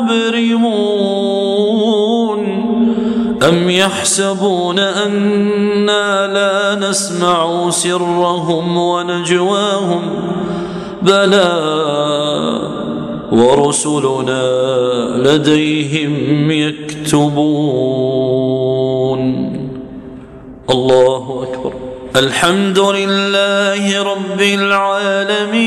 مبرمون أم يحسبون أنا لا نسمع سرهم ونجواهم؟ بلى ورسلنا لديهم يكتبون. الله أكبر. الحمد لله رب العالمين.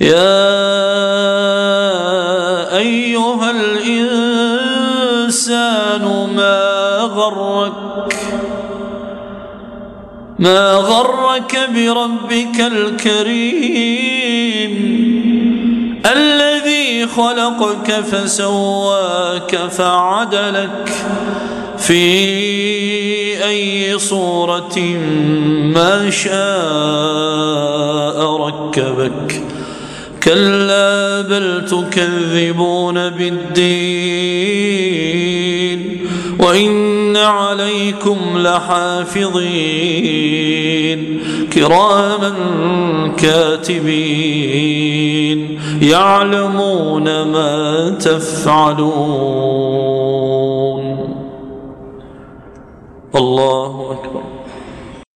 يا أيها الإنسان ما غرك ما غرك بربك الكريم الذي خلقك فسواك فعدلك في أي صورة ما شاء ركبك كلا بل تكذبون بالدين وإن عليكم لحافظين. كراما كاتبين يعلمون ما تفعلون. الله أكبر.